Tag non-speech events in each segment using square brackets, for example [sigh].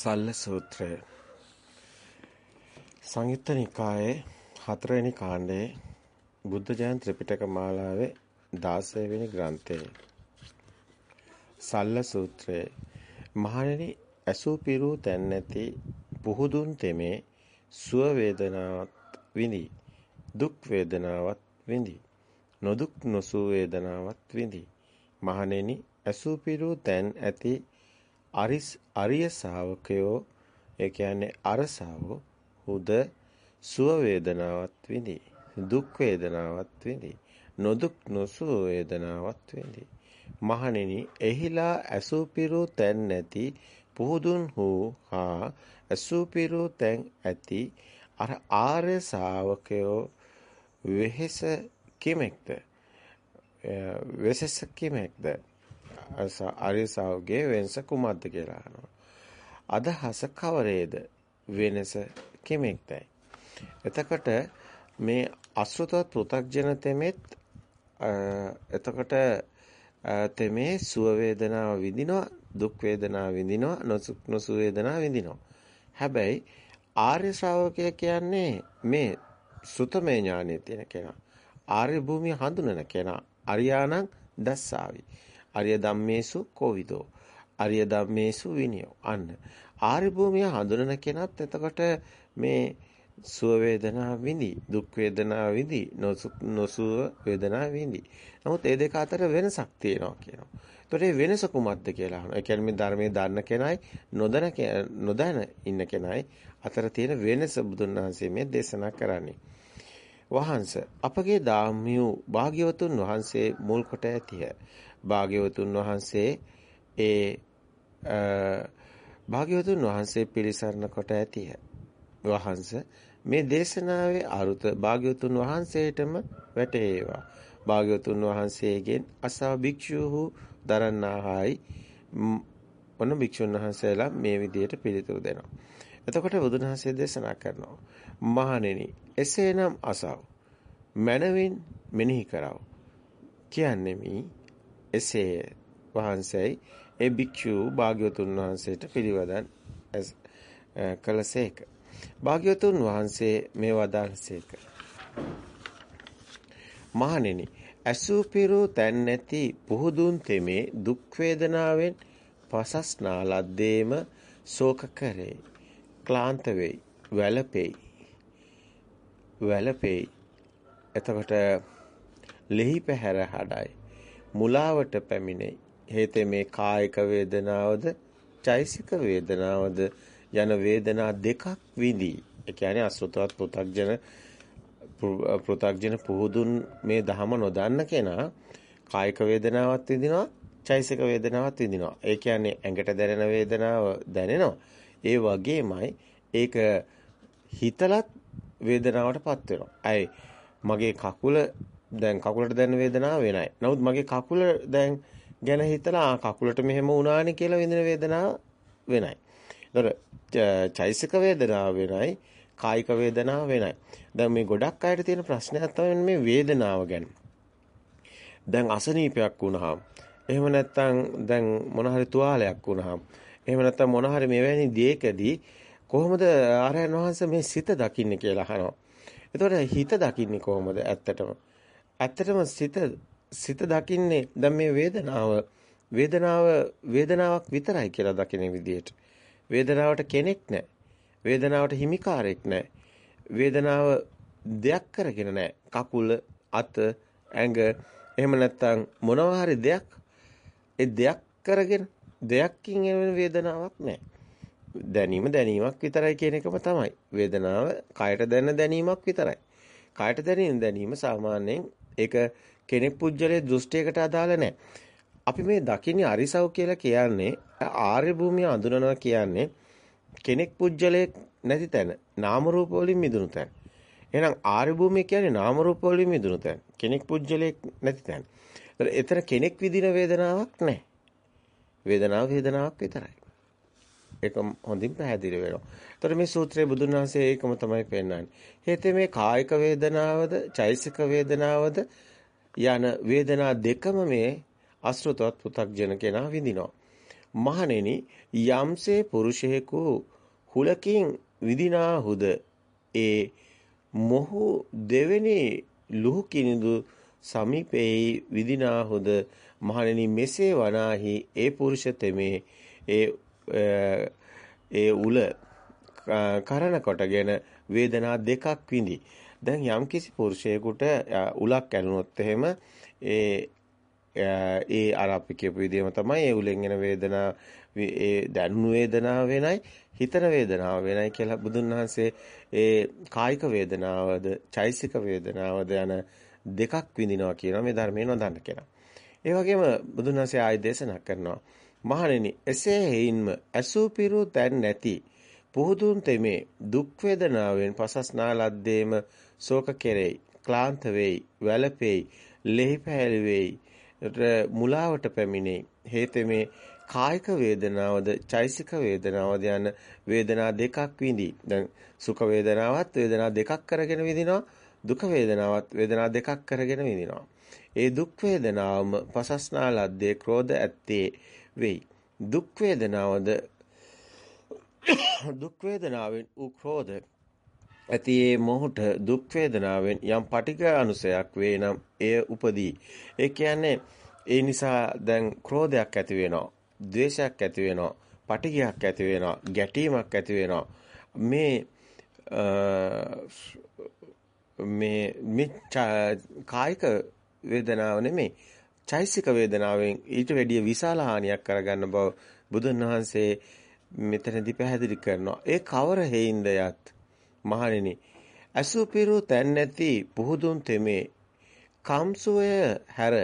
සල්ල සූත්‍රය. සංයුත්ත නිකායේ හතරවෙනි කාණ්ඩයේ බුද්ධ ජයන් ත්‍රිපිටක මාලාවේ 16 වෙනි ග්‍රන්ථයේ. සල්ල සූත්‍රයේ. මහණෙනි ඇසූ පිරූ තැන් නැති පුහුදුන් තෙමේ සුව වේදනාවත් විඳි දුක් වේදනාවත් විඳි නොදුක් නොසු වේදනාවත් විඳි. මහණෙනි ඇසූ පිරූ තැන් ඇති අරිස් අරිය ශාවකයෝ ඒ කියන්නේ අරසාවෝ හුද සුව වේදනාවත් විඳි දුක් වේදනාවත් විඳි නොදුක් නොසුව වේදනාවත් විඳි. මහණෙනි එහිලා ඇසුපිරු තැන් නැති පුහුදුන් වූ හා ඇසුපිරු තැන් ඇති අර ආර්ය ශාවකයෝ වෙහෙස කිමෙක්ද? වෙසස කිමෙක්ද? ආර්ය ශාවකගේ වෙනස කුමක්ද කියලා අහනවා. අදහස කවරේද? වෙනස කෙමෙක්දයි. එතකොට මේ අසෘතවත් පෘ탁ජන තෙමෙත් එතකොට තෙමේ සුව වේදනාව විඳිනවා දුක් වේදනාව විඳිනවා නොසුක් නොසු වේදනාව විඳිනවා. හැබැයි ආර්ය ශ්‍රාවකය කියන්නේ මේ සුතමේ ඥානෙ තියෙන කෙනා. ආර්ය භූමිය හඳුනන කෙනා. අරියාණං දස්සාවි. අරිය ධම්මේසු කෝවිදෝ. අරිය ධම්මේසු විනියෝ. අන්න. ආර්ය භූමිය හඳුනන කෙනත් එතකොට මේ සුව වේදනා විඳි, දුක් වේදනා විඳි, නොසුව වේදනා විඳි. නමුත් මේ දෙක අතර වෙනසක් තියෙනවා කියනවා. එතකොට මේ වෙනස කුමක්ද කියලා අහනවා. ඒ කියන්නේ මේ ධර්මයේ දන්න කෙනයි නොදන නොදැන ඉන්න කෙනයි අතර තියෙන වෙනස බුදුන් වහන්සේ මේ දේශනා කරන්නේ. වහන්ස අපගේ දාම්මියු භාග්‍යවතුන් වහන්සේ මුල් කොට ඇතිය. භාග්‍යවතුන් වහන්සේ ඒ භාග්‍යවතුන් වහන්සේ පිළිසරණ කොට ඇතිය. වහන්ස මේ දේශනාවේ අරුත භාග්‍යවතුන් වහන්සේටම වැටේවා. භාග්‍යවතුන් වහන්සේගෙන් අසා භික්ෂූහු දරන්නාහයි ඔන්න භික්ෂුන් වහන්සේලා මේ විදිහට පිළිතුරු දෙනවා. එතකොට බුදුන් වහන්සේ දේශනා කරනවා. මහණෙනි එසේනම් අසව මනවින් මෙනෙහි කරව. කියන්නේ මේ එසේ වහන්සේයි ඒ භික්ෂු භාග්‍යවතුන් වහන්සේට පිළිවදන් කළසේක. භාග්‍යවතුන් වහන්සේ මේ වදාළසේක. මහණෙනි ඇසූ පිරු තැන් නැති පුහුදුන් තෙමේ දුක් වේදනාවෙන් පසස්නා ලද්දේම ශෝක කරේ. ක්ලාන්ත වෙයි, වැළපෙයි. වැළපෙයි. එතකොට ලෙහි පැහැර හඩයි. මුලාවට පැමිණෙයි. හේතේ මේ කායික වේදනාවද, චෛසික වේදනාවද යන වේදනා දෙකක් විඳී. ඒ කියන්නේ අසෘතවත් පෘ탁ජන පෘ탁ජන පුහුදුන් මේ ධහම නොදන්න කෙනා කායික වේදනාවක් විඳිනවා, චෛසික වේදනාවක් විඳිනවා. ඒ කියන්නේ ඇඟට දැනෙන වේදනාව දැනෙනවා. ඒ වගේමයි ඒක හිතලත් වේදනාවටපත් වෙනවා. අය මගේ කකුල දැන් කකුලට දැනෙන වේදනාව වෙනයි. නමුත් මගේ කකුල දැන් ගැන හිතලා කකුලට මෙහෙම වුණානේ කියලා විඳින වේදනාව වෙනයි. ඒතර චෛසික වේදනාව වෙනයි, කායික වේදනාව වෙනයි. දැන් මේ ගොඩක් අයට තියෙන ප්‍රශ්නයක් තමයි මේ වේදනාව ගැන. දැන් අසනීපයක් වුණාම, එහෙම නැත්නම් දැන් මොන හරි තුවාලයක් වුණාම, එහෙම නැත්නම් මොන හරි මෙවැනි දෙයකදී කොහොමද ආරයන් වහන්සේ මේ සිත දකින්නේ කියලා අහනවා. එතකොට හිත දකින්නේ කොහොමද ඇත්තටම? ඇත්තටම සිත සිත දකින්නේ දැන් මේ වේදනාව වේදනාව වේදනාවක් විතරයි කියලා දකින විදිහට. වේදනාවට කෙනෙක් නැහැ. වේදනාවට හිමිකාරයෙක් නැහැ. වේදනාව දෙයක් කරගෙන නැහැ. කකුල, අත, ඇඟ එහෙම නැත්නම් මොනවා හරි දෙයක් ඒ දෙයක් කරගෙන දෙයක්කින් එන වේදනාවක් නැහැ. දැනීම දැනීමක් විතරයි කියන එකම තමයි. වේදනාව කායට දැනෙන දැනීමක් විතරයි. කායට දැනෙන දැනීම සාමාන්‍යයෙන් ඒක කෙනෙක් පුජ්‍යලේ දෘෂ්ටියකට අදාළ නැහැ. අපි මේ දකින්නේ අරිසව් කියලා කියන්නේ ආර්ය භූමිය අඳුනනවා කියන්නේ කෙනෙක් පුජ්‍යලේ නැති තැන නාම රූප වලින් මිදුණු තැන. එහෙනම් ආර්ය භූමිය කියන්නේ නාම රූප වලින් මිදුණු තැන. කෙනෙක් පුජ්‍යලේ නැති තැන. එතන කෙනෙක් විඳින වේදනාවක් නැහැ. වේදනාව වේදනාවක් විතරයි. ඒක හොඳින් පැහැදිලි වෙනවා. ඒතර මේ සූත්‍රයේ බුදුන් වහන්සේ ඒකම තමයි පෙන්නන්නේ. හේතේ මේ කායික වේදනාවද, චෛසික වේදනාවද යන වේදනා දෙකම මේ අසෘතවත් පු탁ජන කෙනා විඳිනවා. මහණෙනි යම්සේ පුරුෂයෙකු හුලකින් විදිනාහුද ඒ මොහු දෙවෙනි ලුහු කිනිදු සමීපෙහි විදිනාහුද මහණෙනි මෙසේ වනාහි ඒ පුරුෂ තෙමේ ඒ ඒ උල කරන කොටගෙන වේදනා දෙකක් විඳි. දැන් යම්කිසි පුරුෂයෙකුට උලක් ඇලුනොත් එහෙම ඒ ඒ අර අපි කියපු විදිහම තමයි ඒ උලෙන් එන වේදනා ඒ දැනුණු වේදනාව වෙනයි හිතන වේදනාව වෙනයි කියලා බුදුන් වහන්සේ ඒ කායික වේදනාවද චෛසික වේදනාවද යන දෙකක් විඳිනවා කියනවා මේ ධර්මයේ නොදන්න කෙනා. ඒ වගේම බුදුන් වහන්සේ ආයි දේශනා කරනවා මහණෙනි එසේ හේින්ම අසුපිරු තැන් නැති පුහුදුන් තෙමේ දුක් වේදනාවෙන් පසස්නා ලද්දේම ශෝක කෙරෙයි ක්ලාන්ත වෙයි වැළපෙයි ලෙහි පැහැලි වෙයි මුලාවට පැමිණෙයි හේතෙමේ කායික වේදනාවද චෛසික වේදනාවද යන වේදනා දෙකක් විඳි. දැන් සුඛ වේදනාවත් වේදනා දෙකක් කරගෙන විඳිනවා. දුක වේදනාවත් වේදනා දෙකක් කරගෙන විඳිනවා. ඒ දුක් වේදනාවම පසස්නා ලද්දේ ක්‍රෝධ ඇත්තේ වෙයි. දුක් වේදනාවද දුක් වේදනාවෙන් ඌ ක්‍රෝධ ඇති ඒ මොහොත දුක් වේදනාවෙන් යම් පටිඝ අනුසයක් වේ නම් එය උපදී. ඒ කියන්නේ ඒ නිසා දැන් ක්‍රෝධයක් ඇති වෙනවා. ද්වේෂයක් ඇති වෙනවා. පටිඝයක් ඇති වෙනවා. ගැටීමක් ඇති වෙනවා. මේ මේ මේ කායික වේදනාව නෙමෙයි චෛසික වේදනාවෙන් ඊට වැඩිය විශාල හානියක් කරගන්න බව බුදුන් වහන්සේ මෙතනදී පැහැදිලි කරනවා. ඒ කවර හේින්ද යත් මහණෙනි අසුපිරු තැන් නැති පුහුදුන් තෙමේ කම්සුය හැර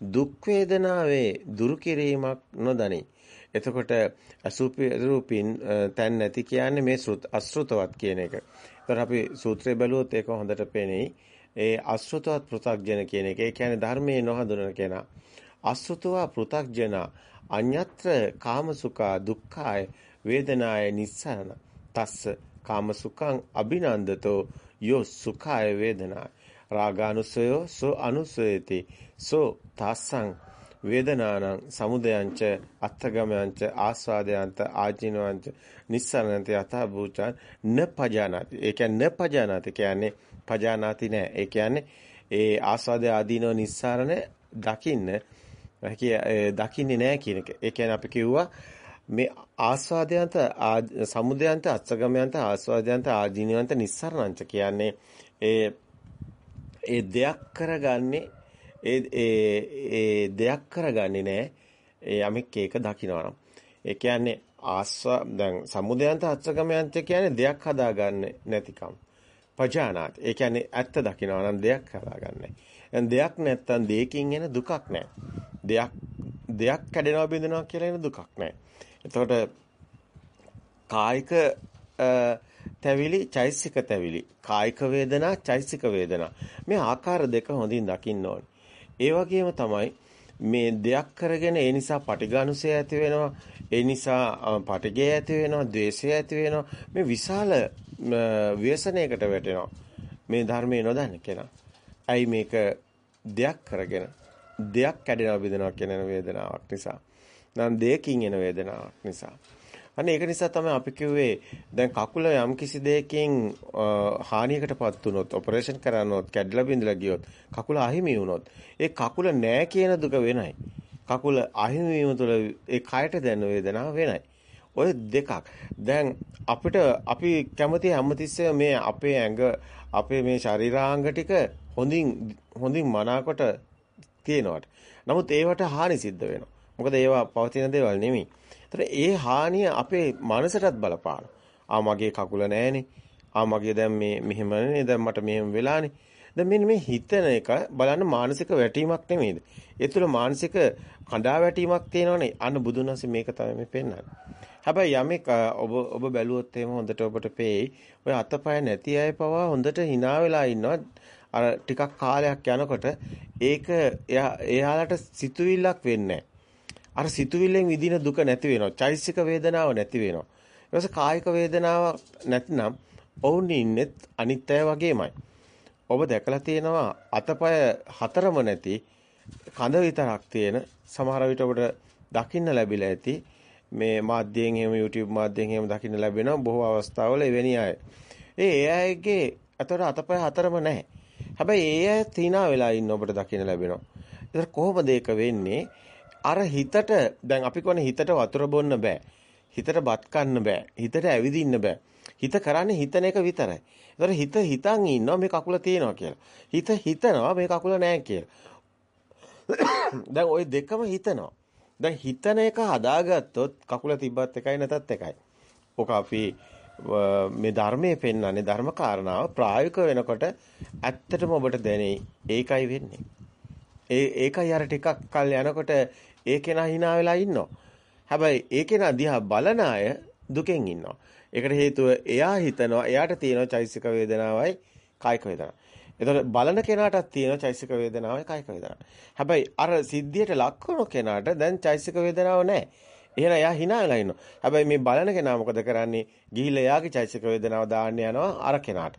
දුක් වේදනාවේ දුරු කිරීමක් නොදනි. එතකොට අසුපිරුපින් තැන් නැති කියන්නේ මේ අසෘතවත් කියන එක. ඒතර අපි සූත්‍රය බැලුවොත් ඒක හොඳට පේනෙයි. ඒ අසෘතවත් පෘ탁ජන කියන එක. ඒ කියන්නේ ධර්මයේ නොහඳුනන කෙනා. අසෘතවා පෘ탁ජන අඤ්ඤත්‍ර කාමසුඛා දුක්ඛාය වේදනාය නිස්සාරණ. තස්ස කාමසුඛං අභිනන්දතෝ යෝ සුඛාය වේදනාය. රාගානුසයෝ සෝ අනුසයති සෝ තාස්සං වේදනානං සමුදයංච අත්තගමයන්ච ආස්වාදයන්ත ආජිනවංච නිස්සරණන්ත යත භූචාන් න පජානාති ඒ කියන්නේ න පජානාති කියන්නේ පජානාති නෑ ඒ කියන්නේ ඒ ආස්වාද ආදීනව නිස්සාරණ දකින්න දකින්නේ නෑ කියන එක. ඒ කියන්නේ අපි කිව්වා මේ ආස්වාදයන්ත සමුදයන්ත අත්සගමයන්ත ආස්වාදයන්ත ආජීනවන්ත නිස්සරණංච කියන්නේ ඒ ඒ දෙයක් කරගන්නේ ඒ ඒ දෙයක් කරගන්නේ නැහැ. ඒ යමෙක් ඒක දකිනවා නම්. ඒ කියන්නේ ආස්වා දැන් සමුදයන්ත අත්සගමයන්ත කියන්නේ දෙයක් හදාගන්න නැතිකම්. පජානාත්. ඒ කියන්නේ ඇත්ත දකිනවා නම් දෙයක් හදාගන්නේ. දැන් දෙයක් නැත්තම් දෙයකින් එන දුකක් නැහැ. දෙයක් දෙයක් කැඩෙනවා බිඳෙනවා කියලා එන දුකක් නැහැ. එතකොට කායික තැවිලි චෛසික තැවිලි කායික වේදනා චෛසික වේදනා මේ ආකාර දෙක හොඳින් දකින්න ඕනේ. ඒ වගේම තමයි මේ දෙයක් කරගෙන ඒ නිසා පටිඝානුසය ඇති වෙනවා. ඒ නිසා පටිඝය ඇති වෙනවා, ද්වේෂය ඇති වෙනවා. මේ විශාල ව්‍යසනයකට වැටෙනවා. මේ ධර්මයේ නොදන්න කෙනා. ඇයි මේක දෙයක් කරගෙන දෙයක් කැඩෙනවා බෙදෙනවා කියන වේදනාවක් නිසා. නම් දෙයකින් එන වේදනාවක් නිසා. අනේ ඒක නිසා තමයි අපි කිව්වේ දැන් කකුල යම් කිසි දෙයකින් හානියකටපත් වුණොත් ඔපරේෂන් කරනොත් කැඩලා බිඳලා ගියොත් කකුල අහිමි වුණොත් ඒ කකුල නෑ කියන දුක වෙනයි. කකුල අහිමි වීම තුළ ඒ කයට දැනෙන වේදනාව වෙනයි. ඔය දෙකක්. දැන් අපිට අපි කැමති හැමතිස්සෙම මේ අපේ ඇඟ අපේ මේ ශරීරාංග ටික හොඳින් හොඳින් මනාකොට තියෙනවට. නමුත් ඒවට හානි සිද්ධ වෙනවා. මොකද ඒවා පවතින දේවල් නෙමෙයි. ඒතර ඒ හානිය අපේ මනසටත් බලපාන. ආ මගේ කකුල නෑනේ. ආ මගේ දැන් මේ මෙහෙමනේ දැන් මට මෙහෙම වෙලානේ. දැන් මෙන්න මේ හිතන එක බලන්න මානසික වැටීමක් නෙමෙයිද? ඒ තුළ මානසික කඳා වැටීමක් තියෙනවනේ. අන්න බුදුන් වහන්සේ මේක තමයි මේ පෙන්වන්නේ. හැබැයි යමෙක් ඔබ ඔබ බැලුවොත් එහෙම හොඳට ඔබට පේයි. ඔය අතපය නැති අය පවා හොඳට hina වෙලා ඉන්නවා. අර ටිකක් කාලයක් යනකොට ඒක එයාලට සිතුවිල්ලක් වෙන්නේ අර සිතුවිල්ලෙන් විඳින දුක නැති වෙනවා. චෛසික වේදනාව නැති වෙනවා. ඊට පස්සේ කායික වේදනාව නැත්නම් ඔවුන් ඉන්නෙත් අනිත් අය වගේමයි. ඔබ දැකලා තියෙනවා අතපය හතරම නැති කඳ විතරක් තියෙන සමහර විට ඔබට දකින්න ලැබිලා ඇති මේ මාධ්‍යයෙන් එහෙම YouTube මාධ්‍යයෙන් එහෙම දකින්න ලැබෙනවා බොහෝ අවස්ථාවල එවැනි අය. ඒ ඒ අයගේ අතට අතපය හතරම නැහැ. හැබැයි ඒ අය තීනා වෙලා ඉන්න ඔබට දකින්න ලැබෙනවා. ඒතර කොහොමද ඒක වෙන්නේ? අර හිතට දැන් අපි කියන්නේ හිතට වතුර බොන්න බෑ. හිතට බත් කන්න බෑ. හිතට ඇවිදින්න බෑ. හිත කරන්නේ හිතන එක විතරයි. ඒතර හිත හිතන් ඉන්නවා මේ කකුල තියෙනවා කියලා. හිත හිතනවා මේ කකුල නැහැ කියලා. [coughs] දැන් ওই දෙකම හිතනවා. දැන් හිතන එක හදාගත්තොත් කකුල තිබ්බත් එකයි නැතත් එකයි. ඔක අපි මේ ධර්මයේ පෙන්වන්නේ ධර්ම කාරණාව ප්‍රායෝගික වෙනකොට ඇත්තටම ඔබට දැනෙයි ඒකයි වෙන්නේ. ඒ ඒකයි අර ටිකක් කල් යනකොට ඒ කෙනා hina වෙලා ඉන්නවා. හැබැයි ඒ කෙනා දිහා බලන අය දුකෙන් ඉන්නවා. ඒකට හේතුව එයා හිතනවා එයාට තියෙන චෛසික වේදනාවයි කායික වේදනාවයි. එතකොට බලන කෙනාටත් තියෙන චෛසික වේදනාවයි කායික වේදනාවයි. හැබැයි අර සිද්ධියට ලක් කෙනාට දැන් චෛසික වේදනාව නැහැ. එහෙනම් එයා hina වෙලා ඉන්නවා. හැබැයි මේ බලන කෙනා මොකද කරන්නේ? ගිහිල්ලා එයාගේ චෛසික වේදනාව දාන්න යනවා අර කෙනාට.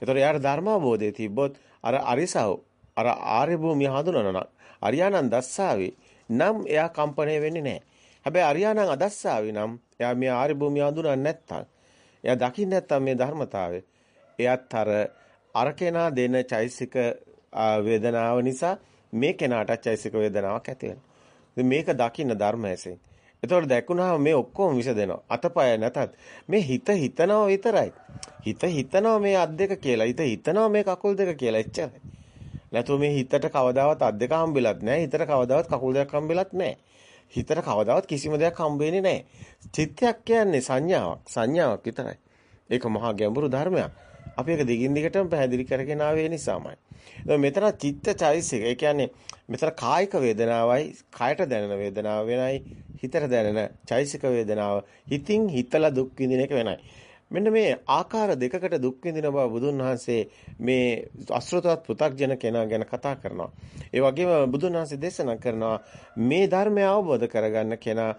එතකොට එයාට ධර්මාබෝධය තිබ්බොත් අර අරිසව අර ආර්ය භූමිය හඳුනනවා. අරියානන් දස්සාවේ නම් එයා කම්පණය වෙන්නේ නැහැ. හැබැයි අරියානන් අදස්සාවේ නම් එයා මේ ආර්ය භූමිය හඳුනන්නේ නැත්තම් එයා දකින්න නැත්තම් මේ ධර්මතාවය එයත් අර අර කෙනා දෙන චෛසික වේදනාව නිසා මේ කෙනාට චෛසික වේදනාවක් ඇති වෙනවා. මේක දකින්න ධර්ම ඇසෙන්. එතකොට දැකුණාම මේ ඔක්කොම විසදෙනවා. අතපය නැතත් මේ හිත හිතනවා විතරයි. හිත හිතනවා මේ අත් දෙක කියලා. හිත හිතනවා මේ කකුල් දෙක කියලා එච්චරයි. නැතුව මේ හිතට කවදාවත් අත් දෙක හම්බෙලත් නැහැ. හිතට කවදාවත් කකුල් දෙකක් හම්බෙලත් නැහැ. හිතට කවදාවත් කිසිම දෙයක් හම්බ වෙන්නේ නැහැ. චිත්තයක් කියන්නේ සංඥාවක්. සංඥාවක් විතරයි. ඒක මහා ගැඹුරු ධර්මයක්. අපි ඒක දිගින් දිගටම පැහැදිලි කරගෙන ආවේ නිසාමයි. දැන් මෙතන චිත්ත චෛසික. ඒ කියන්නේ මෙතන කායික වේදනාවයි, කායට දැනෙන වේදනාව වෙනයි, හිතට දැනෙන චෛසික වේදනාව. හිතින් හිතලා දුක් විඳින එක වෙනයි. මෙන්න මේ ආකාර දෙකකට දුක් විඳින බව බුදුන් වහන්සේ මේ අසෘතවත් පෘ탁ජන කෙනා ගැන කතා කරනවා. ඒ වගේම බුදුන් වහන්සේ දේශනා කරනවා මේ ධර්මය අවබෝධ කරගන්න කෙනා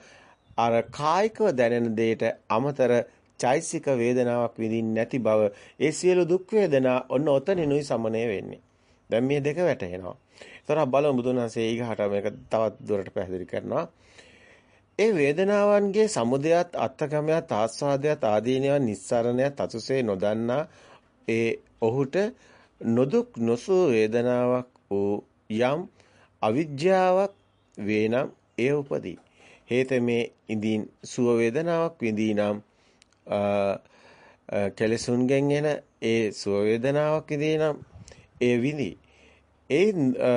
අර කායිකව දැනෙන දෙයට අමතර චෛසික වේදනාවක් විඳින්නේ නැති බව ඒ සියලු දුක් වේදනා ඔන්න ඔතනිනුයි සමනය වෙන්නේ. දැන් මේ දෙක වැටහෙනවා. ඒතර බලමු බුදුන් වහන්සේ ඊගහට මේක තවත් දුරට පැහැදිලි කරනවා. ඒ වේදනාවන්ගේ සමුදයත් අත්කමයත් ආස්වාදයත් ආදීනයන් නිස්සරණයත් අසුසේ නොදන්නා ඒ ඔහුට නොදුක් නොසූ වේදනාවක් වූ යම් අවිජ්ජාවක් වේනම් එය උපදී. හේතමේ ඉඳින් සුව වේදනාවක් විඳීනම් කෙලසුන්ගෙන් එන ඒ සුව වේදනාවක් විඳීනම් ඒ විඳි. ඒ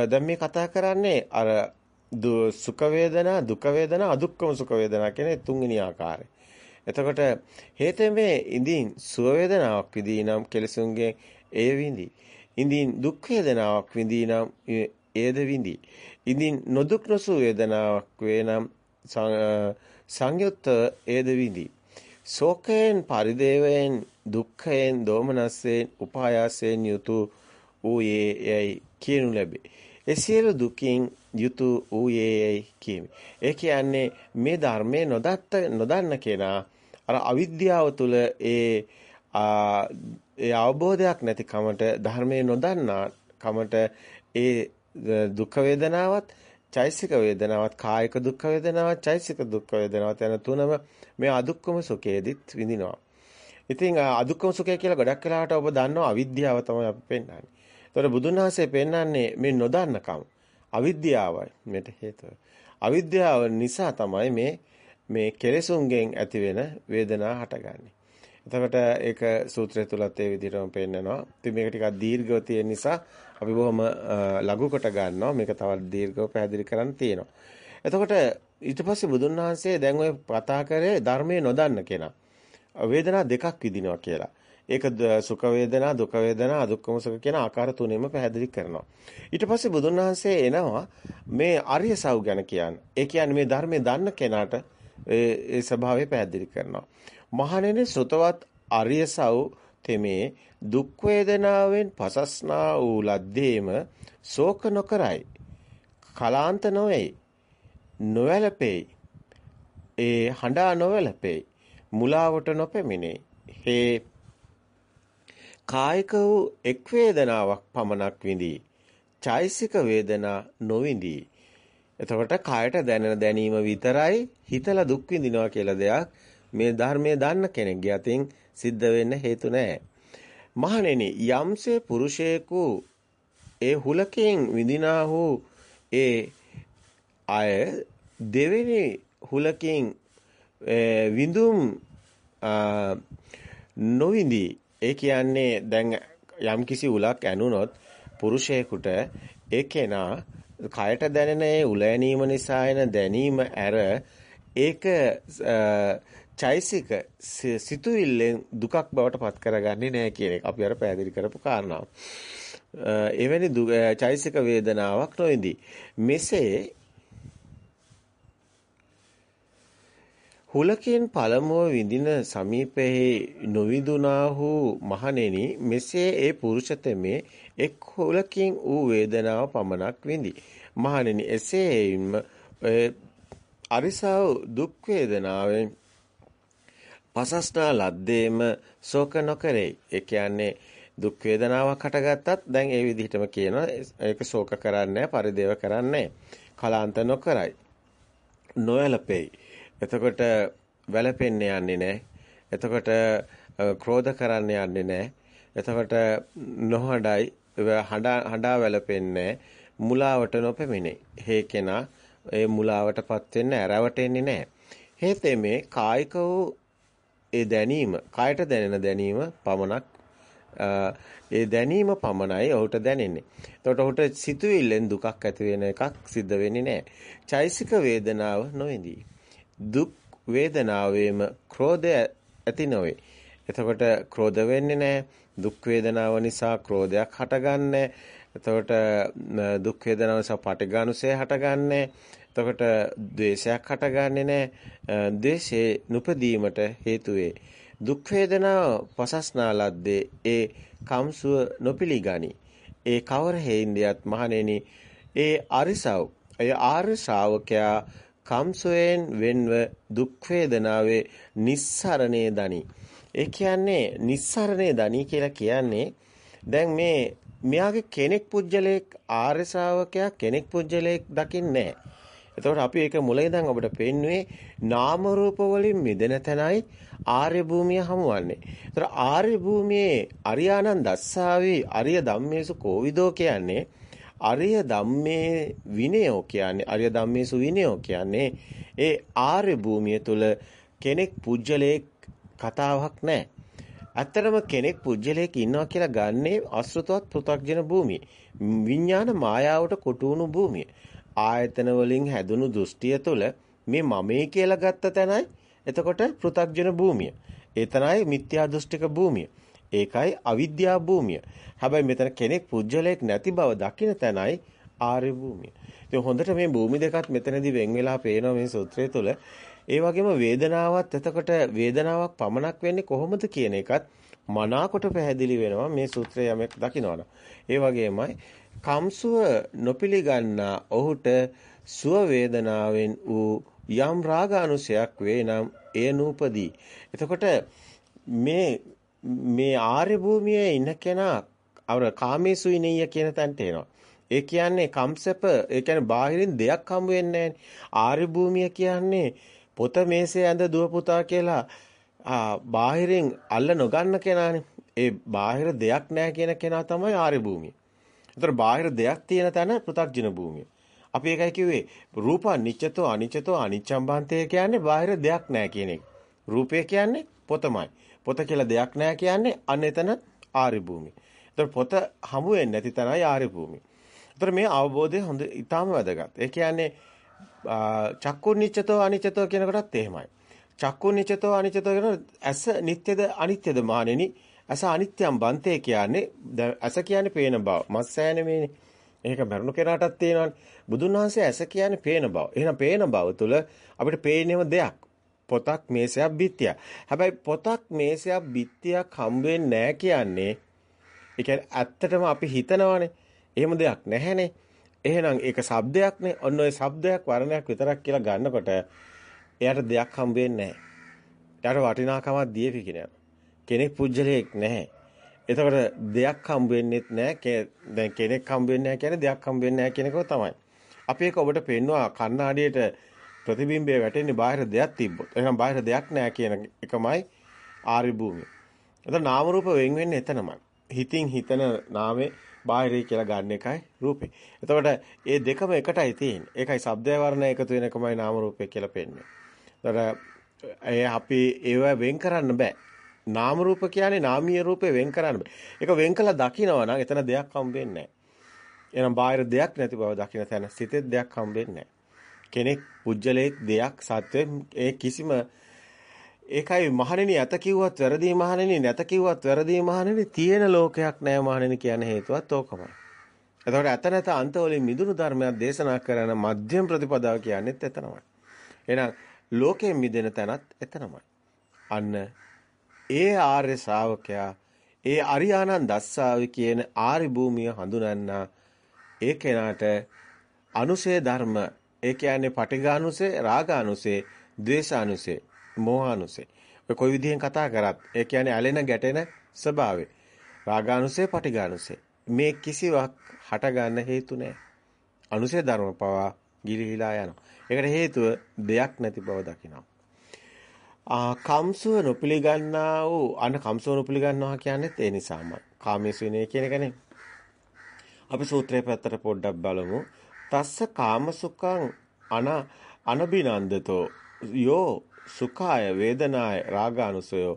දැන් මේ කතා කරන්නේ අර සුඛ වේදනා දුක වේදනා අදුක්කම සුඛ වේදනා කියන තුන්වෙනි ආකාරය. එතකොට හේතෙමේ ඉඳින් සුව වේදනාවක් විඳිනම් කෙලසුන්ගෙන් ඒ විඳි. ඉඳින් දුක් වේදනාවක් විඳිනම් ඒද විඳි. ඉඳින් නොදුක් නොසු වේදනාවක් වේනම් සංයුත්ත ඒද විඳි. ශෝකයෙන් පරිදේවයෙන් දුක්ඛයෙන් දෝමනස්යෙන් උපායාසයෙන් යුතු ඌයේ යයි කියනු ලැබේ. ඒ සියලු දුකින් යුතු ඌයේයි කියමි. ඒ කියන්නේ මේ ධර්මයේ නොදත්ත නොදන්න කෙනා අර අවිද්‍යාව තුළ ඒ ඒ අවබෝධයක් නැති කමට ධර්මයේ නොදන්නා කමට ඒ දුක් වේදනාවත් චෛසික වේදනාවත් කායික දුක් වේදනාවත් චෛසික දුක් වේදනාවත් යන තුනම මේ අදුක්කම සුඛයේදිත් විඳිනවා. ඉතින් අදුක්කම සුඛය කියලා ගොඩක් වෙලාවට ඔබ දන්නවා අවිද්‍යාව තමයි අපි පෙන්වන්නේ. ඒතකොට බුදුන් වහන්සේ පෙන්වන්නේ මේ නොදන්නකම. අවිද්‍යාවයි මේට හේතුව. අවිද්‍යාව නිසා තමයි මේ මේ කෙලෙසුන්ගෙන් ඇතිවෙන වේදනා හටගන්නේ. එතකොට ඒක සූත්‍රය තුලත් ඒ විදිහටම පෙන්නනවා. ඉතින් මේක ටිකක් දීර්ඝව තියෙන නිසා අපි බොහොම ලඝු කොට ගන්නවා. මේක තවත් දීර්ඝව පැහැදිලි කරන්න තියෙනවා. එතකොට ඊට පස්සේ බුදුන් වහන්සේ දැන් ඔය කතා කරේ ධර්මයේ නොදන්න කෙනා. වේදනා දෙකක් විඳිනවා කියලා. ඒක සුඛ වේදනා, දුක වේදනා, අදුක්කම සුඛ කියන ආකාර තුනෙම පැහැදිලි කරනවා. ඊට පස්සේ බුදුන් වහන්සේ එනවා මේ ආර්ය සව් ගැන කියන්නේ. ඒ කියන්නේ මේ ධර්මයේ දන්න කෙනාට ඒ ස්වභාවය පැහැදිලි කරනවා. මහණෙනි ශ්‍රතවත් ආර්ය සව් තෙමේ දුක් වේදනාවෙන් පසස්නා වූ ලද්දේම ශෝක නොකරයි. කලාන්ත නොවේ. නොවැළපෙයි. ඒ හඬා නොවැළපෙයි. මුලාවට නොපෙමිනේ. හේ කායික වූ එක් වේදනාවක් පමණක් විඳී. චෛසික වේදනා නොවිඳී. එතකොට කායට දැනෙන දැනීම විතරයි හිතලා දුක් විඳිනවා කියලා දෙයක් මේ ධර්මයේ දන්න කෙනෙක්ගේ අතින් සිද්ධ වෙන්න හේතු නැහැ. මහණෙනි යම්සේ පුරුෂයෙකු ඒ හුලකෙන් විඳිනා වූ ඒ අය දෙවෙනි හුලකින් විඳුම් නොවිඳි ඒ කියන්නේ දැන් යම්කිසි උලක් ඇනුනොත් පුරුෂයෙකුට ඒ කෙනා කයට දැනෙන ඒ උල ඇනීම නිසා එන දැනීම ඇර ඒක චෛසික සිතුවිල්ලෙන් දුකක් බවට පත් කරගන්නේ නැහැ කියන එක අපි අර පැහැදිලි කරපු කාරණාව. එවැනි චෛසික වේදනාවක් නොවිඳි. මෙසේ හුලකින් පළමුව විඳින සමීපෙහි නොවිදුනා වූ මහණෙනි මෙසේ ඒ පුරුෂතමේ එක් හුලකින් ඌ වේදනාව පමණක් විඳි. මහණෙනි එසේයින්ම අරිසව දුක් වේදනාවෙන් පසස්නා ලද්දේම ශෝක නොකරේ. ඒ කියන්නේ දුක් වේදනාවක් හටගත්තත් දැන් ඒ විදිහටම කියනවා ඒක ශෝක කරන්නේ පරිදේව කරන්නේ කලාන්ත නොකරයි. නොයලපෙයි. එතකොට වැළපෙන්න යන්නේ නැහැ. එතකොට ක්‍රෝධ කරන්න යන්නේ නැහැ. එතකොට නොහඩයි හඬා හඬා වැළපෙන්නේ මුලාවට නොපෙමිනේ. හේකෙනා ඒ මුලාවටපත් වෙන්න ඇරවටෙන්නේ නැහැ. හේතේ මේ කායික වූ ඒ දැනීම, කායට දැනෙන දැනීම පමණක් ඒ දැනීම පමණයි ඔහුට දැනෙන්නේ. එතකොට ඔහුට සිතුවිල්ලෙන් දුකක් ඇති වෙන එකක් සිද්ධ වෙන්නේ නැහැ. චෛසික වේදනාව නොවිඳී. දුක් වේදනාවේම ක්‍රෝධය ඇති නොවේ. එතකොට ක්‍රෝධ වෙන්නේ නැහැ. දුක් වේදනාව නිසා ක්‍රෝධයක් හටගන්නේ. එතකොට දුක් වේදනාව නිසා පටිඝානුසය හටගන්නේ. එතකොට ද්වේෂයක් හටගන්නේ නැහැ. ද්වේෂේ නුපදීමට හේතු වේ. දුක් වේදනාව පසස්නා ලද්දේ ඒ කම්සුව නොපිලිගනි. ඒ කවර හේින්දියත් මහණෙනි ඒ අරිසව් එය ආර්ය ශ්‍රාවකයා කම්සොයෙන් වෙන්ව දුක් වේදනාවේ නිස්සරණේ දනි. ඒ කියන්නේ නිස්සරණේ දනි කියලා කියන්නේ දැන් මේ මෙයාගේ කෙනෙක් පුජ්‍යලයක් ආර්ය ශ්‍රාවකයා කෙනෙක් පුජ්‍යලයක් දකින්නේ එතකොට අපි ඒක මුල ඉඳන් අපිට පෙන්වුවේ නාම රූප වලින් මිදෙන තැනයි ආර්ය භූමිය හමුවන්නේ. ඒතර ආර්ය භූමියේ අරියානන් දස්සාවේ අරිය ධම්මේසු කෝවිදෝ කියන්නේ අරිය ධම්මේ විනයෝ කියන්නේ අරිය ධම්මේසු විනයෝ කියන්නේ ඒ ආර්ය භූමිය තුල කෙනෙක් පුජ්‍යලයක් කතාවක් නැහැ. ඇත්තටම කෙනෙක් පුජ්‍යලයක ඉන්නවා කියලා ගන්නේ අසෘතවත් පෘථග්ජන භූමිය. විඥාන මායාවට කොටුණු භූමිය. ආයතන වලින් හැදුණු දෘෂ්ටිය තුළ මේ මමේ කියලා ගත්ත තැනයි එතකොට පෘථග්ජන භූමිය. ඒ තමයි මිත්‍යා දෘෂ්ටික භූමිය. ඒකයි අවිද්‍යා භූමිය. හැබැයි මෙතන කෙනෙක් පුජ්‍යලයක් නැති බව දකින තැනයි ආර්ය භූමිය. ඉතින් හොඳට මේ භූමි දෙකත් මෙතනදී වෙන් වෙලා පේනවා මේ සූත්‍රය තුළ. ඒ වගේම වේදනාවත් එතකොට වේදනාවක් පමණක් වෙන්නේ කොහොමද කියන එකත් මනාකොට පැහැදිලි වෙනවා මේ සූත්‍රය යමෙක් දකිනවනම්. ඒ වගේමයි කම්සුව නොපිලිගන්නා ඔහුට සුව වේදනාවෙන් වූ යම් රාගානුසයක් වේ නම් එය නූපදී. එතකොට මේ මේ ආර්ය භූමියේ ඉන්න කෙනා අර කාමේසුයිනිය කියන තැනට එනවා. ඒ කියන්නේ කම්සප ඒ කියන්නේ බාහිරින් දෙයක් හම්බ වෙන්නේ ආර්ය භූමිය කියන්නේ පොත මේසේ ඇඳ දුව පුතා කියලා ආ බාහිරින් අල්ල නොගන්න කෙනානේ. ඒ බාහිර දෙයක් නැහැ කියන කෙනා තමයි ආර්ය භූමිය. ඒතර බාහිර දෙයක් තියෙන තැන පෘථග්ජන භූමිය. අපි ඒකයි කිව්වේ රූප නිච්චතෝ අනිච්චතෝ අනිච්ඡම් බන්තේ කියන්නේ බාහිර දෙයක් නැහැ කියන එක. රූපය කියන්නේ පොතමයි. පොත කියලා දෙයක් නැහැ කියන්නේ අන්න එතන ආර්ය භූමිය. ඒතර පොත හමු වෙන්නේ නැති තැනයි ආර්ය භූමිය. ඒතර මේ අවබෝධය හොඳ ඊටාම වැදගත්. ඒ කියන්නේ චක්කුනිච්චතෝ අනිච්චතෝ කියන කොටත් එහෙමයි. චක්කුනිච්චතෝ අනිච්චතෝ කියන ඇස නිට්ටයද අනිත්‍යද මහණෙනි? ඇස අනිත්‍යම් බන්තේ කියන්නේ ඇස කියන්නේ පේන බව. මස්සෑනේ මේනේ. ඒක මරුණු කෙනාටත් තියෙනවානේ. බුදුන් වහන්සේ ඇස කියන්නේ පේන බව. එහෙනම් පේන බව තුළ අපිට පේනේම දෙයක්. පොතක් මේසයක් බිත්තියක්. හැබැයි පොතක් මේසයක් බිත්තියක් හම්බ වෙන්නේ නැහැ කියන්නේ ඒ කියන්නේ ඇත්තටම අපි හිතනවානේ. එහෙම දෙයක් නැහැනේ. එහෙනම් ඒක shabdයක්නේ. ඔන්න ඔය shabdයක් වර්ණයක් විතරක් කියලා ගන්නකොට එයාට දෙයක් හම්බ වෙන්නේ නැහැ. එයාට වටිනාකමක් දීපි කියන කෙනෙක් පුජ්‍යලයක් නැහැ. එතකොට දෙයක් හම්බ වෙන්නේත් නැහැ. දැන් කෙනෙක් හම්බ වෙන්නේ නැහැ කියන්නේ දෙයක් හම්බ වෙන්නේ නැහැ කියන එක තමයි. අපි ඒක ඔබට පෙන්නවා කණ්ණාඩියට ප්‍රතිබිම්බය වැටෙන්නේ බාහිර දෙයක් තිබ්බොත්. එහෙනම් බාහිර දෙයක් නෑ කියන එකමයි ආරි භූමිය. එතන නාම රූප වෙන් වෙන්නේ එතනමයි. හිතින් හිතන නාමේ බාහිරයි කියලා ගන්න එකයි රූපේ. එතකොට මේ දෙකම එකටයි තියෙන්නේ. ඒකයි ශබ්දය වර්ණ එකතු වෙන එකමයි නාම රූපය කියලා පෙන්නේ. එතකොට ඒ අපි ඒව වෙන් කරන්න බෑ. නාම රූප කියන්නේ නාමීය රූපේ වෙන් කරන්න බෑ. ඒක වෙන් කළා දකිනවා නම් එතන දෙයක් හම්බෙන්නේ නැහැ. එහෙනම් බාහිර දෙයක් නැති බව දකින්න තැන සිතේ දෙයක් හම්බෙන්නේ නැහැ. කෙනෙක් පුජ්‍යලයක් දෙයක් සත්වෙ ඒ කිසිම ඒකයි මහණෙනි ඇත කිව්වත් වැරදි මහණෙනි නැත කිව්වත් වැරදි මහණෙනි තියෙන ලෝකයක් නෑ මහණෙනි කියන හේතුවත් ඕකමයි. එතකොට ඇත නැත අන්ත වලින් මිදුණු ධර්මයක් දේශනා කරන මධ්‍යම ප්‍රතිපදාව කියන්නේත් එතනමයි. එහෙනම් ලෝකයෙන් මිදෙන තැනත් එතනමයි. අන්න ඒ ආර්ය ශ්‍රාවකයා ඒ අරියානන් දස්සාවි කියන ආරි භූමිය හඳුනන්නා ඒ කෙනාට අනුසේ ධර්ම ඒ කියන්නේ පටිඝානුසේ රාගානුසේ ද්වේෂානුසේ මෝහානුසේ. ඔය කොයි විදිහෙන් කතා කරත් ඒ කියන්නේ ඇලෙන ගැටෙන ස්වභාවය. රාගානුසේ පටිඝානුසේ. මේ කිසිවක් හට ගන්න හේතු නැහැ. අනුසේ ධර්ම පවා ගිලිහිලා යනවා. ඒකට හේතුව දෙයක් නැති බව දකිනවා. ආ කම්සුව නොපිළිගන්නා වූ අන්න කම්සුව නොපිළිගන්නවා කියන්නේත් ඒ නිසාමයි. කාමේසු විනය කියන එකනේ. අපි සූත්‍රයේ පැත්තට පොඩ්ඩක් බලමු. තස්ස කාමසුඛං අන අනබිනන්දතෝ යෝ සුඛාය වේදනාය රාගානුසයෝ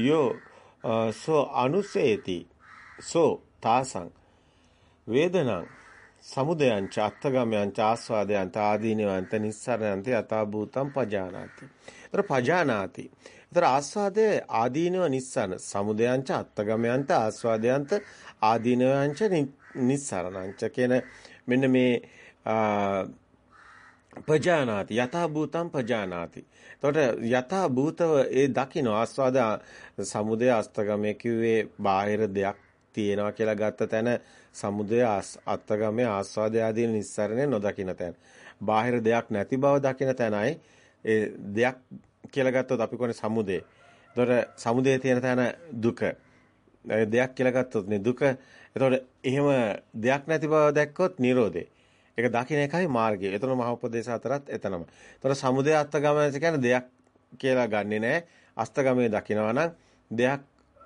යෝ සෝ අනුසේති සෝ තාසං වේදනං සමුදයං ච අත්තගමයන් ච ආස්වාදයන් ආදීනවන්ත නිස්සරණන්ත යථා භූතං පජානාති. ඒතර පජානාති. ඒතර ආස්වාදයේ ආදීනව නිස්සන සමුදයං ච අත්තගමයන් ච ආස්වාදයන්ත ආදීනවං ච නිස්සරණං ච කියන මෙන්න මේ පජානාති යථා භූතං පජානාති. එතකොට යථා භූතව ඒ දකින්න ආස්වාද සමුදය අස්තගමයේ කිව්වේ බාහිර දෙයක් තියෙනවා කියලා ගත්ත තැන සමුදය අත්ගමයේ ආස්වාදය ආදී නිස්සරණය නොදකින්න තැන. බාහිර දෙයක් නැති බව දකින්න තැනයි ඒ දෙයක් කියලා ගත්තොත් අපි කියන්නේ සමුදය. එතකොට සමුදය තියෙන තැන දුක. දෙයක් කියලා ගත්තොත් නේ දුක. එතකොට එහෙම දෙයක් නැති බව දැක්කොත් නිරෝධය. ඒක දකින්න එකයි මාර්ගය. එතන මහ උපදේශ හතරත් එතනම. එතන සමුදය අත්ගමනස කියන්නේ දෙයක් කියලා ගන්නෙ නෑ. අස්තගමයේ දකිනවා නම් දෙයක්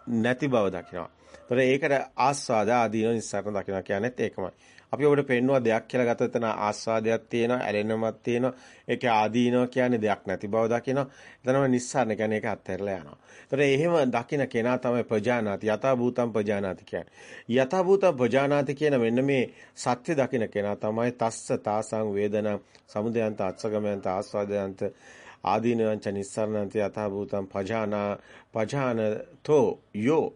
නැති බව දකිනවා. එතන ඒකට ආස්වාද ආදීන නිස්සාරණ දකිනවා කියන්නේත් ඒකමයි. අපි ඔබට පෙන්නවා දෙයක් කියලා ගත්තොත් එතන ආස්වාදයක් තියෙනවා, ඇලෙනමක් තියෙනවා. ඒකේ ආදීනව කියන්නේ දෙයක් නැති බව දකිනවා. එතනම නිස්සාරණ කියන්නේ ඒක අත්හැරලා යනවා. ඒතර එහෙම දකින කෙනා තමයි ප්‍රජානාති යථා භූතම් ප්‍රජානාති කියන්නේ. යථා භූතම් ප්‍රජානාති කියන මෙන්න මේ සත්‍ය දකින කෙනා තමයි තස්ස තාසං වේදනා සමුදයන්ත අත්සගමයන්ත ආස්වාදයන්ත ආදීනවංච නිස්සාරණන්ත යථා භූතම් පජානා පජානතෝ යෝ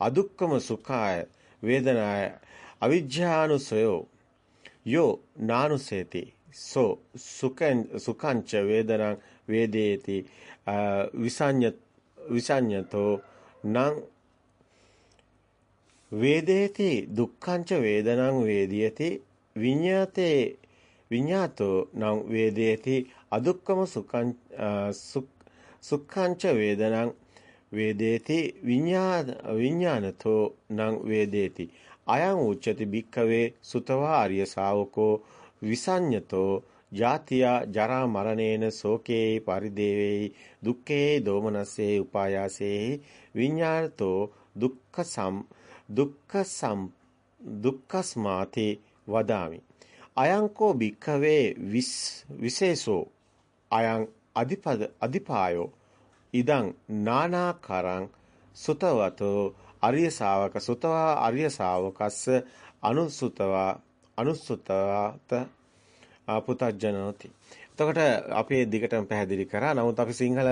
අදුක්කම සුඛාය වේදනාය අවිජ්ජානුසයෝ. යෝ නානුසේති. සෝ සුඛං සුඛංච වේදනං වේදේති. විසඤ්ඤ විසඤ්ඤතෝ. නං වේදේති දුක්ඛංච වේදනං වේදියති. විඤ්ඤාතේ විඤ්ඤාතෝ නං වේදේති. අදුක්කම සුඛං සුඛංච වේදනං වේදේති. විඤ්ඤා විඤ්ඤානතෝ නං වේදේති. අයං උච්චති භික්ඛවේ සුතවා ආර්ය ශාවකෝ විසඤ්ඤතෝ ජාතියා ජරා මරණේන සෝකේ පරිදේවේ දුක්ඛේ දෝමනසේ උපායාසේ විඤ්ඤාතෝ දුක්ඛ සම් දුක්ඛ සම් දුක්ඛස්මාති වදාමි. අයංකෝ භික්ඛවේ විශේෂෝ අයං අදිපද අදිපායෝ ඉදං නානාකරං සුතවතෝ අරිය ශාවක සුතවා අරිය ශාවකස්ස අනුසුතවා අනුසුතවාත පුතඥෝති. එතකොට අපි දිගටම පැහැදිලි කරා. නමුත් අපි සිංහල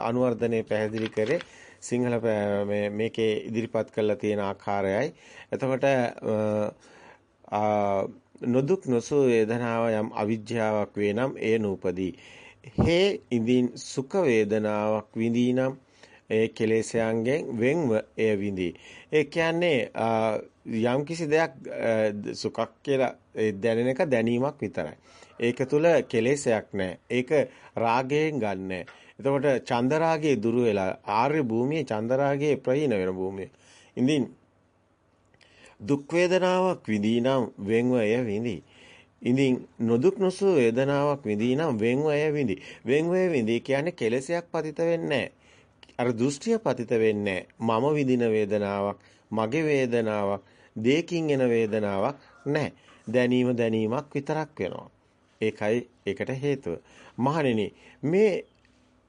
අනුවර්ධනයේ පැහැදිලි කරේ සිංහල මේ මේකේ ඉදිරිපත් කරලා තියෙන ආකාරයයි. එතකොට නොදුක් නොසෝ වේදනාව යම් අවිජ්ජාවක් වේ නම් ඒ නූපදී. හේ ඉදින් සුඛ වේදනාවක් විඳිනම් ඒ කෙලෙසයන්ගෙන් වෙන්ව එය විඳී. ඒ කියන්නේ යම්කිසි දෙයක් සුඛක් කියලා දැනෙන එක දැනීමක් විතරයි. ඒක තුල කෙලෙසයක් නැහැ. ඒක රාගයෙන් ගන්නෑ. එතකොට චන්දරාගයේ දුරු වෙලා ආර්ය භූමියේ චන්දරාගයේ ප්‍රහීන වෙන භූමිය. ඉඳින් දුක් වේදනාවක් විඳිනම් වෙන්ව එය විඳී. ඉඳින් නොදුක් නොසු වේදනාවක් විඳී නම් වෙන්ව එය විඳි. වෙන්ව එය විඳි කියන්නේ කෙලෙසයක් පතිත වෙන්නේ අර දෘෂ්ටිය පතිත වෙන්නේ මම විඳින වේදනාවක්, මගේ වේදනාවක්, දෙයකින් එන වේදනාවක් නැහැ. දැනීම දැනීමක් විතරක් වෙනවා. ඒකයි ඒකට හේතුව. මහණෙනි මේ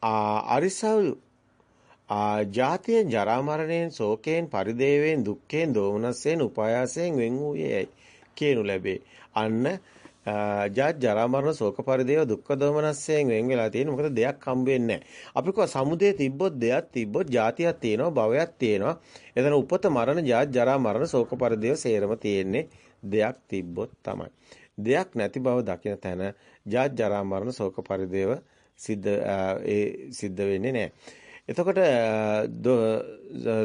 අරිසව් ජාතියෙන් ජරා මරණයෙන් ශෝකයෙන් පරිදේවයෙන් දුක්ඛයෙන් දෝමනස්යෙන් උපායාසයෙන් වෙන් වූයේයි කියනු ලැබේ. අන්න ජාත් ජරා මරණ ශෝක පරිදේව දුක්ඛ දෝමනස්යෙන් වෙන් වෙලා තියෙන මොකද දෙයක් හම්බ වෙන්නේ නැහැ. අපි කව සමුදේ තිබ්බොත් දෙයක් තිබ්බොත් ජාතියක් තියෙනවා භවයක් තියෙනවා. එතන උපත මරණ ජාත් ජරා මරණ ශෝක පරිදේව සේරම තියෙන්නේ දෙයක් තිබ්බොත් තමයි. දෙයක් නැති බව දකින තැන ජාත් ජරා මරණ ශෝක පරිදේව සිද්ධ ඒ සිද්ධ වෙන්නේ නැහැ. එතකොට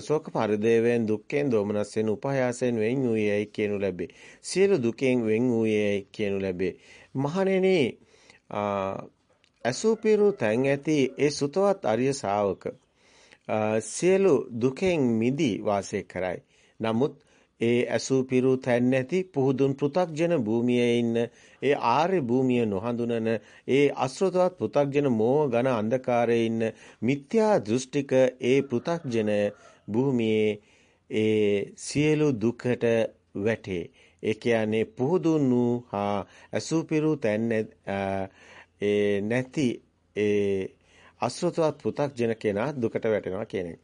ශෝක පරිදේවයෙන් දුක්ඛෙන් දෝමනස්යෙන් උපහාසයෙන් වෙන් වූයේයි කියනු ලැබේ. සියලු දුකෙන් වෙන් වූයේයි කියනු ලැබේ. මහණෙනි අසුපිරු තැන් ඇති ඒ සුතවත් අරිය ශාවක සියලු දුකෙන් මිදී වාසය කරයි. නමුත් ඒ ඇසූ පිරු තැන් නැති පුහුදුන් පෘ탁ජන භූමියේ ඉන්න ඒ ආර්ය භූමිය නොහඳුනන ඒ අශ්‍රතවත් පෘ탁ජන මෝහ ඝන අන්ධකාරයේ ඉන්න මිත්‍යා දෘෂ්ටික ඒ පෘ탁ජන භූමියේ ඒ සියලු දුකට වැටේ. ඒ කියන්නේ පුහුදුන් වූ හා ඇසූ පිරු තැන් නැති ඒ අශ්‍රතවත් පෘ탁ජන කෙනා දුකට වැටෙනවා කියන එක.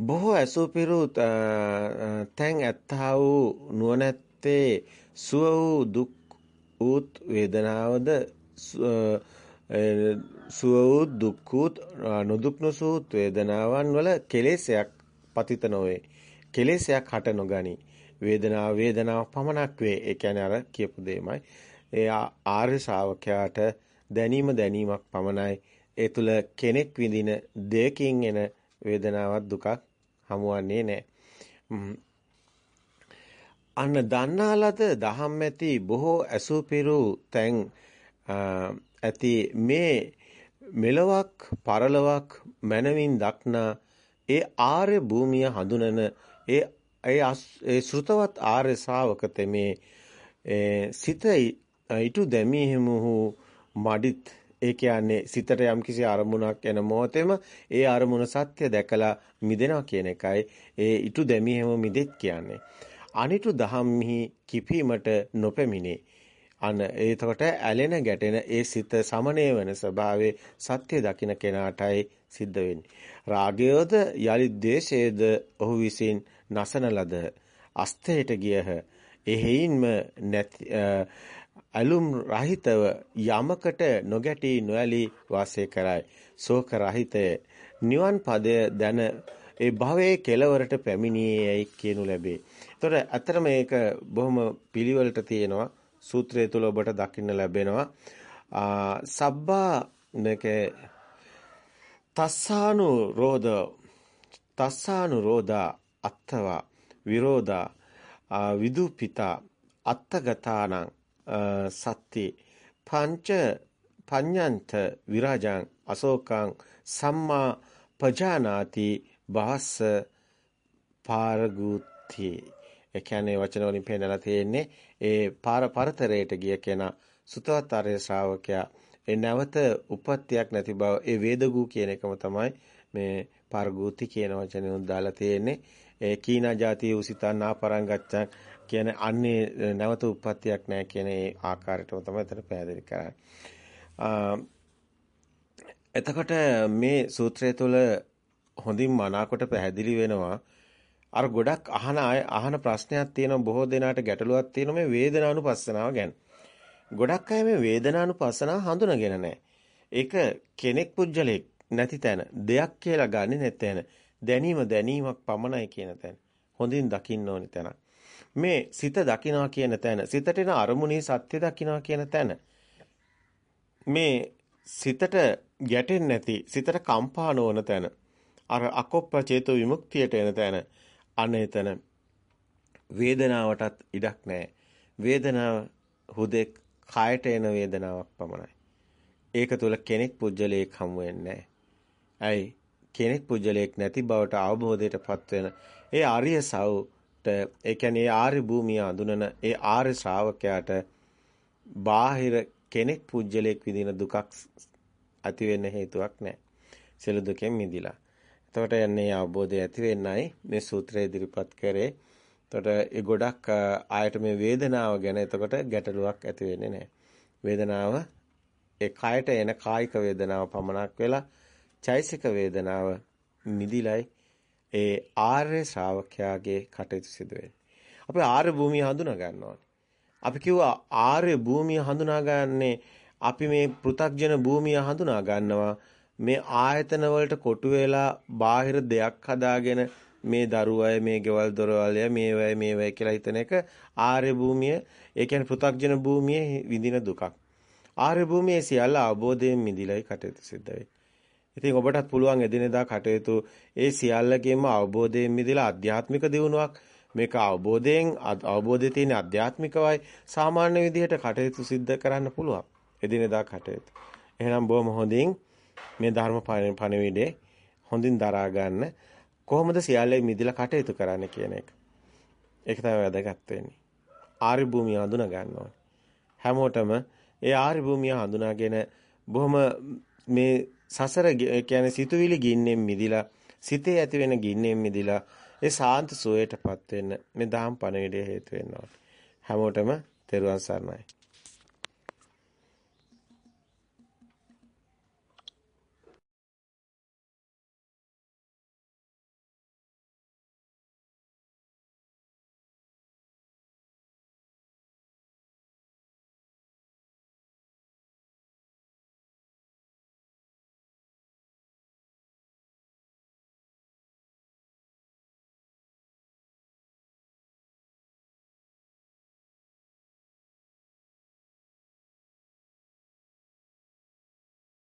බොහෝ ඇසුපිරු තැන් ඇත්තා වූ නුවණැත්තේ සුව වූ දුක් ඌත් වේදනාවද සුව වූ දුක් ඌත් නොදුක් නොසූත් වේදනාවන් වල කෙලෙසයක් පතිත නොවේ. කෙලෙසයක් හට නොගනි. වේදනාව වේදනාව පමණක් වේ. ඒ කියන්නේ අර කියපු දෙයමයි. ඒ ආර්ය ශාවකයාට දැනීම දැනීමක් පමණයි. ඒ තුල කෙනෙක් විඳින දෙයකින් එන වේදනාවක් දුකක් හමුවන්නේ නැහැ. අන්න දන්නාලද දහම් ඇති බොහෝ ඇසුපිරු තැන් ඇති මේ මෙලොවක් පරලොවක් මනවින් දක්නා ඒ ආර්ය භූමිය හඳුනන ඒ ඒ ශ්‍රුතවත් ආර්ය ශාවක තෙමේ සිත ඊටු දැමීහෙමු මඩිත් ඒ කියන්නේ සිතට යම්කිසි අරමුණක් එන මොහොතේම ඒ අරමුණ සත්‍ය දැකලා මිදෙනවා කියන එකයි ඒ ඊටු දැමීම මිදෙත් කියන්නේ. අනිටු දහම්හි කිපීමට නොපැමිණේ. අන එතකොට ඇලෙන ගැටෙන ඒ සිත සමනය වෙන ස්වභාවයේ සත්‍ය දකින්න කෙනාටයි සිද්ධ වෙන්නේ. රාගයෝද යලි ද්වේෂයේද ඔහු විසින් නසන ලද අස්තයට ගියහ. එහෙයින්ම නැති අලුම් රහිතව යමකට නොගැටි නොඇලී වාසය කරයි. ශෝක රහිතය නිවන් පදය දැන ඒ භවයේ කෙලවරට පැමිණියේයි කියනු ලැබේ. ඒතොර අතර මේක බොහොම පිළිවෙලට තියෙනවා. සූත්‍රය තුල ඔබට දකින්න ලැබෙනවා. සබ්බා නක තස්සානු රෝධ තස්සානු රෝධා අත්තවා විරෝධා විදුපිතා අත්තගතානං සත්‍ති පංච පඤ්ඤන්ත විරාජං අශෝකං සම්මා පජානාති බහස්ස පාරගුති ඒ කියන්නේ වචන වලින් පෙන්නලා තියෙන්නේ ඒ පාර පරතරයට ගිය කෙනා සුතවත් ආර්ය ශ්‍රාවකයා. ඒ නැවත උපත්තියක් නැති බව ඒ වේදගු කියන එකම තමයි මේ පාරගුති කියන වචනේ උදාලා තියෙන්නේ. ඒ කීනා જાතිය උසිතන් ආපරං ගච්ඡන් කියන අන්නේ නැවත උප්පත්තියක් නැහැ කියන ඒ ආකාරයටම තමයි එතන පැහැදිලි කරන්නේ. එතකොට මේ සූත්‍රය තුළ හොඳින් මනාකොට පැහැදිලි වෙනවා අර ගොඩක් අහන අහන ප්‍රශ්නයක් තියෙනවා බොහෝ දෙනාට ගැටලුවක් තියෙනවා මේ වේදනානුපස්සනාව ගැන. ගොඩක් අය මේ වේදනානුපස්සනාව හඳුනගෙන නැහැ. ඒක කෙනෙක් පුජ්‍යලෙක් නැති තැන දෙයක් කියලා ගන්නෙ නැත්නම් දැනීම දැනීමක් පමණයි කියන තැන. හොඳින් දකින්න ඕනි තැනක්. මේ සිත දකිනවා කියන තැන සිතට එන අරමුණේ සත්‍ය දකිනවා කියන තැන. මේ සිතට ගැටෙන්නේ නැති සිතට කම්පා නොවන තැන අර අකොප්ප චේතෝ විමුක්තියට එන තැන අනේ තැන වේදනාවටත් ඉඩක් නැහැ. වේදනාව හුදේ කායට එන වේදනාවක් පමණයි. ඒක තුල කෙනෙක් පුජ්‍යලයක් හමු වෙන්නේ ඇයි? කෙනෙක් පුජ්‍යලයක් නැති බවට අවබෝධයටපත් වෙන ඒ ආර්ය සව් ඒ කියන්නේ ආර්ය භූමිය අඳුනන ඒ ආර්ය ශ්‍රාවකයාට බාහිර කෙනෙක් පුජ්‍යලයක් විදින දුකක් ඇති වෙන්න හේතුවක් නැහැ. සියලු දුකෙන් මිදිලා. එතකොට යන්නේ අවබෝධය ඇති වෙන්නයි මේ සූත්‍රය ඉදිරිපත් කරේ. එතකොට ඒ ගොඩක් ආයත මේ වේදනාව ගැන එතකොට ගැටලුවක් ඇති වෙන්නේ නැහැ. වේදනාව ඒ කයට එන කායික වේදනාව පමණක් වෙලා චෛසික වේදනාව මිදිලයි ඒ ආර්ය ශ්‍රාවකයාගේ කටයුතු සිදු වෙන්නේ. අපි ආර්ය භූමිය හඳුනා ගන්න ඕනේ. අපි කිව්වා ආර්ය භූමිය හඳුනාගන්නේ අපි මේ පෘ탁ජන භූමිය හඳුනා ගන්නවා මේ ආයතන වලට කොටු වෙලා බාහිර දෙයක් හදාගෙන මේ දරුවය මේ ගෙවල් දොරවල්ය මේ වය මේ වය කියලා හිතන එක ආර්ය භූමිය ඒ කියන්නේ පෘ탁ජන භූමියේ විඳින දුකක් ආර්ය භූමියේ සියල්ල අවබෝධයෙන් මිදිලයි කටයුතු සිද්ධ වෙයි. ඉතින් ඔබටත් පුළුවන් එදිනෙදා කටයුතු ඒ සියල්ලකෙම අවබෝධයෙන් මිදලා ආධ්‍යාත්මික දියුණුවක් මේක අවබෝධයෙන් අවබෝධයේ තියෙන ආධ්‍යාත්මිකවයි සාමාන්‍ය විදිහට කටයුතු සිද්ධ කරන්න පුළුවන්. එදිනෙදා කටයුතු. එහෙනම් බොහොම හොඳින් මේ ධර්ම පණවිඩේ හොඳින් දරා ගන්න කොහොමද සියල්ලේ මිදලා කටයුතු කරන්න කියන එක. ඒක තමයි වැදගත් වෙන්නේ. ආර්ය භූමිය හඳුනා ගන්න ඕනේ. හැමෝටම ඒ ආර්ය භූමිය හඳුනාගෙන බොහොම මේ සසර කියන්නේ සිතුවිලි ගින්නෙන් මිදිලා සිතේ ඇති වෙන ගින්නෙන් මිදිලා ඒ සාන්ත සෝයටපත් වෙන්න මේ දහම් පණවිඩය හේතු වෙනවා. හැමෝටම තෙරුවන් සරණයි.